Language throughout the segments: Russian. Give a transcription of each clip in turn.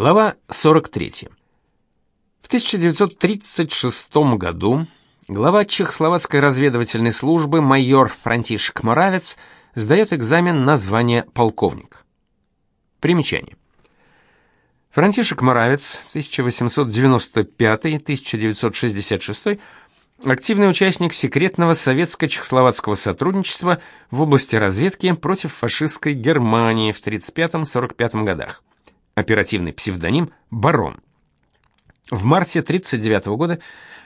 Глава 43. В 1936 году глава Чехословацкой разведывательной службы майор Франтишек Моравец сдает экзамен на звание полковник. Примечание. Франтишек Моравец, 1895-1966, активный участник секретного советско-чехословацкого сотрудничества в области разведки против фашистской Германии в 1935-1945 годах. Оперативный псевдоним Барон. В марте 1939 года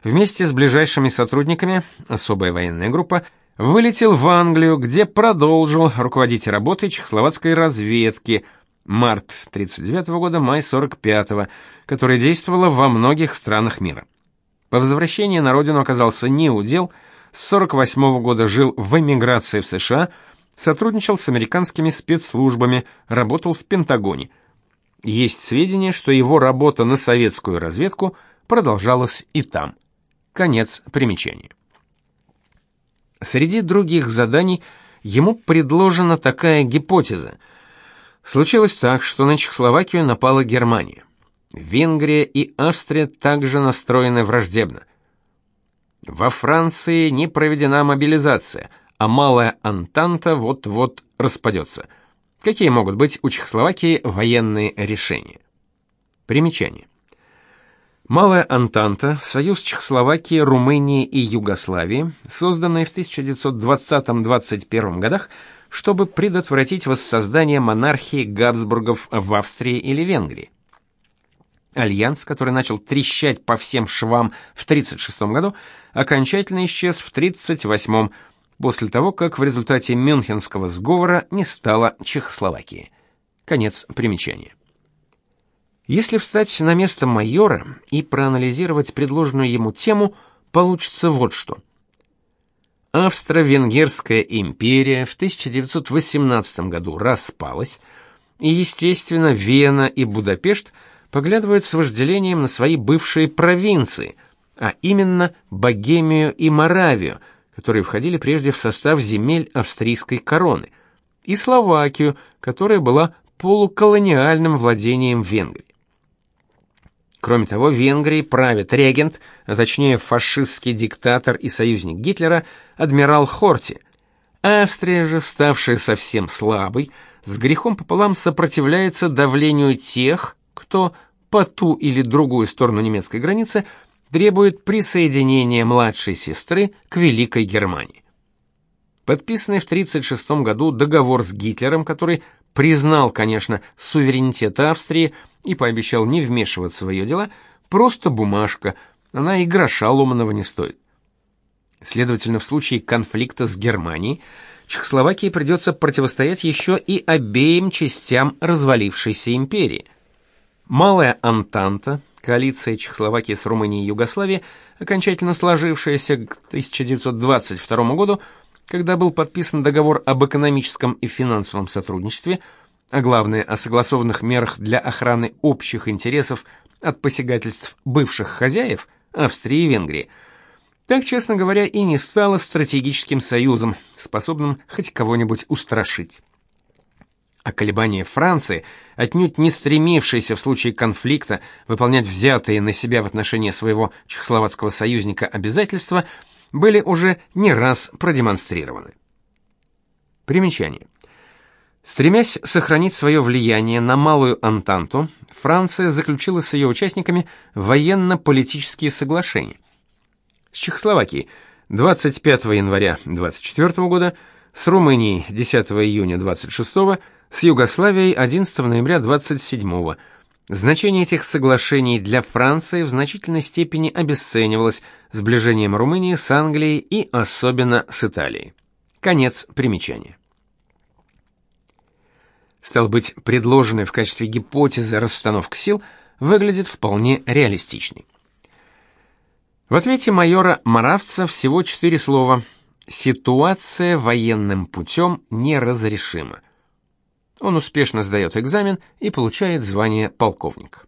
вместе с ближайшими сотрудниками, особая военная группа, вылетел в Англию, где продолжил руководить работой чехословацкой разведки – март 39 года, май 45 которая действовала во многих странах мира. По возвращении на родину оказался неудел, с 48 года жил в эмиграции в США, сотрудничал с американскими спецслужбами, работал в Пентагоне. Есть сведения, что его работа на советскую разведку продолжалась и там. Конец примечания. Среди других заданий ему предложена такая гипотеза – Случилось так, что на Чехословакию напала Германия. Венгрия и Австрия также настроены враждебно. Во Франции не проведена мобилизация, а малая Антанта вот-вот распадется. Какие могут быть у Чехословакии военные решения? Примечание. Малая Антанта, союз Чехословакии, Румынии и Югославии, созданный в 1920-21 годах, чтобы предотвратить воссоздание монархии Габсбургов в Австрии или Венгрии. Альянс, который начал трещать по всем швам в 1936 году, окончательно исчез в 1938 после того, как в результате Мюнхенского сговора не стало Чехословакии. Конец примечания. Если встать на место майора и проанализировать предложенную ему тему, получится вот что – Австро-Венгерская империя в 1918 году распалась, и, естественно, Вена и Будапешт поглядывают с вожделением на свои бывшие провинции, а именно Богемию и Моравию, которые входили прежде в состав земель австрийской короны, и Словакию, которая была полуколониальным владением Венгрии. Кроме того, Венгрией правит регент, а точнее фашистский диктатор и союзник Гитлера, адмирал Хорти. Австрия же, ставшая совсем слабой, с грехом пополам сопротивляется давлению тех, кто по ту или другую сторону немецкой границы требует присоединения младшей сестры к Великой Германии. Подписанный в 1936 году договор с Гитлером, который признал, конечно, суверенитет Австрии, и пообещал не вмешиваться в ее дела, просто бумажка, она и гроша ломаного не стоит. Следовательно, в случае конфликта с Германией Чехословакии придется противостоять еще и обеим частям развалившейся империи. Малая Антанта, коалиция Чехословакии с Румынией и Югославией, окончательно сложившаяся к 1922 году, когда был подписан договор об экономическом и финансовом сотрудничестве – а главное о согласованных мерах для охраны общих интересов от посягательств бывших хозяев Австрии и Венгрии, так, честно говоря, и не стало стратегическим союзом, способным хоть кого-нибудь устрашить. А колебания Франции, отнюдь не стремившейся в случае конфликта выполнять взятые на себя в отношении своего чехословацкого союзника обязательства, были уже не раз продемонстрированы. Примечание. Стремясь сохранить свое влияние на Малую Антанту, Франция заключила с ее участниками военно-политические соглашения. С Чехословакией 25 января 24 года, с Румынией 10 июня 26, с Югославией 11 ноября 27. Значение этих соглашений для Франции в значительной степени обесценивалось сближением Румынии с Англией и особенно с Италией. Конец примечания. Стал быть, предложенная в качестве гипотезы расстановка сил выглядит вполне реалистичной. В ответе майора Маравца всего четыре слова. Ситуация военным путем неразрешима. Он успешно сдает экзамен и получает звание полковника.